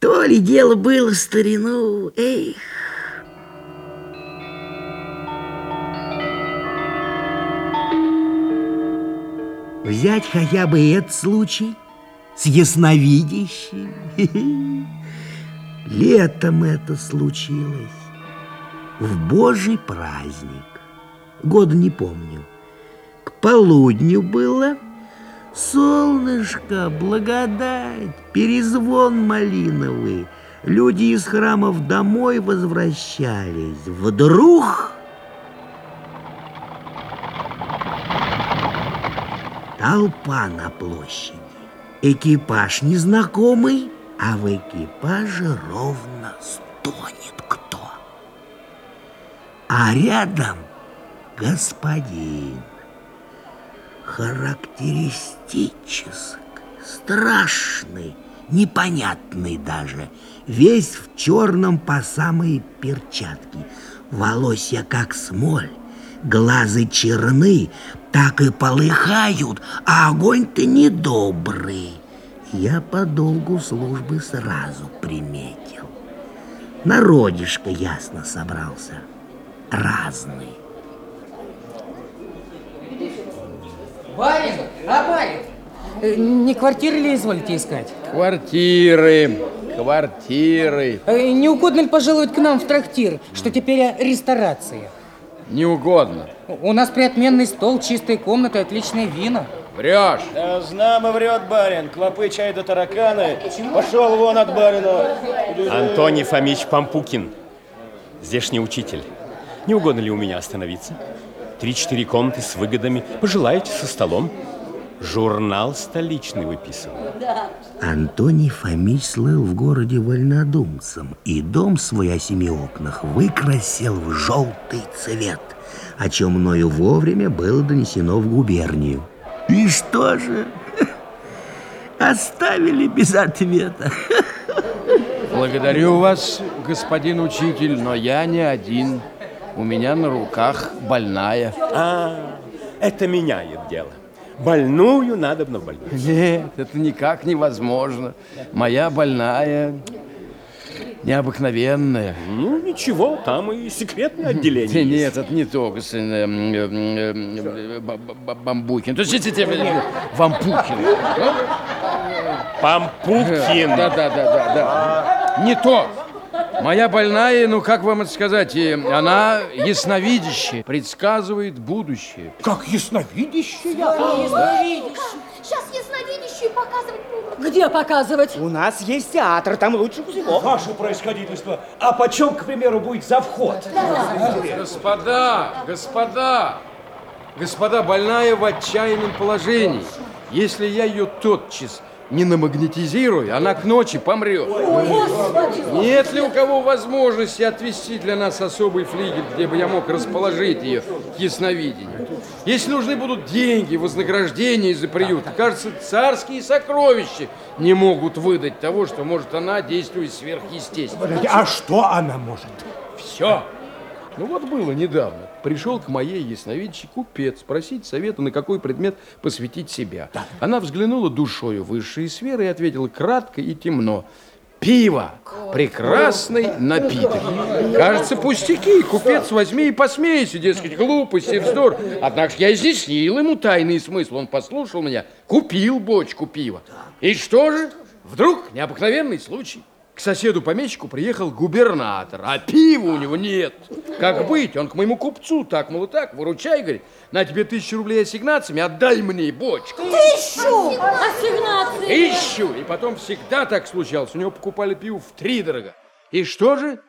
То ли дело было в старину, эх. Взять хотя бы этот случай с ясновидящим. Летом это случилось, в Божий праздник. Года не помню. К полудню было солнышко, благодать, перезвон малиновый. Люди из храмов домой возвращались. Вдруг толпа на площади. Экипаж незнакомый, а в экипаже ровно стонет кто. А рядом господин. Характеристический, страшный, непонятный даже, весь в черном по самые перчатки, волосья как смоль, глазы черны, так и полыхают, а огонь-то недобрый. Я по долгу службы сразу приметил. Народишко ясно собрался, разный. Барин, а барин? Э, Не квартиры ли изволите искать? Квартиры, квартиры. Э, Не угодно ли пожаловать к нам в трактир, что теперь о ресторации? Не угодно. У нас приотменный стол, чистые комнаты, отличное вино. Врешь. Да, знамо врет барин. Клопы, чай да тараканы. Пошел вон от барина. Антоний Фомич Пампукин, здешний учитель. Не угодно ли у меня остановиться? Три-четыре комнаты с выгодами. Пожелаете со столом? Журнал столичный выписываю. Антоний Фомич слыл в городе вольнодумцем и дом свой о семи окнах выкрасил в желтый цвет, о чем мною вовремя было донесено в губернию. И что же? Оставили без ответа. Благодарю вас, господин учитель, но я не один. У меня на руках больная. А, это меняет дело. Больную надо в больную. Нет, это никак невозможно. Моя больная необыкновенная. Ну, ничего, там и секретное отделение есть. нет, это не то, э, э, э, Бамбукин. То есть, Вампукин. Пампукин. Да, да, да, да, да. Не то. Моя больная, ну как вам это сказать, э, она ясновидящая, предсказывает будущее. Как ясновидящая. Сейчас ясновидящую показывать будут. Где показывать? У нас есть театр, там лучше всего. Ваше происходительство, а почем, к примеру, будет за вход? Господа, господа, господа, больная в отчаянном положении. Если я ее тотчас не намагнетизирую, она к ночи помрет. Нет ли у кого возможности отвести для нас особый флигель, где бы я мог расположить ее к ясновидению? Если нужны будут деньги, вознаграждения за приют, кажется, царские сокровища не могут выдать того, что может она, действует сверхъестественно. А что она может? Все. Ну вот было недавно. Пришел к моей ясновидящей купец спросить совета, на какой предмет посвятить себя. Она взглянула душою в высшие сферы и ответила кратко и темно. Пиво. Прекрасный напиток. Кажется, пустяки. Купец возьми и посмейся, дескать, глупости, вздор. Однако я изъяснил ему тайный смысл. Он послушал меня, купил бочку пива. И что же? Вдруг необыкновенный случай. К соседу-помещику приехал губернатор, а пива у него нет. Как быть? Он к моему купцу так, мол, так, выручай, говорит, на тебе тысячу рублей ассигнациями, отдай мне бочку. Ищу! Ассигнации! Ищу. И потом всегда так случалось. У него покупали пиво в три дорого. И что же?